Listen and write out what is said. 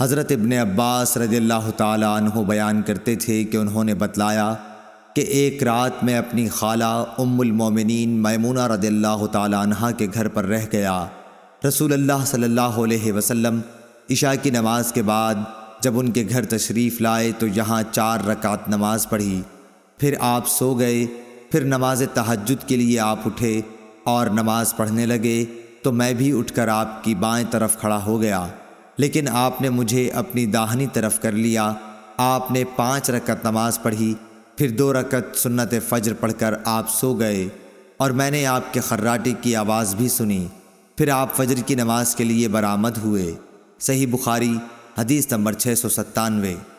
حضرت ابن عباس رضی اللہ تعالیٰ عنہ بیان کرتے تھے کہ انہوں نے بتلایا کہ ایک رات میں اپنی خالہ ام المومنین میمونہ رضی اللہ تعالیٰ عنہ کے گھر پر رہ گیا۔ رسول اللہ صلی اللہ علیہ وسلم عشاء کی نماز کے بعد جب ان کے گھر تشریف لائے تو یہاں چار رکعت نماز پڑھی۔ پھر آپ سو گئے، پھر نماز تہجد کے لیے آپ اٹھے اور نماز پڑھنے لگے تو میں بھی اٹھ کر آپ کی بائیں طرف کھڑا ہو گیا۔ لیکن آپ نے مجھے اپنی داہنی طرف کر لیا۔ آپ نے پانچ رکعت نماز پڑھی، پھر دو رکعت سنت فجر پڑھ کر آپ سو گئے اور میں نے آپ کے خراٹے کی آواز بھی سنی۔ پھر آپ فجر کی نماز کے لیے برآمد ہوئے۔ صحیح بخاری، حدیث نمبر چھ سو ستانوے۔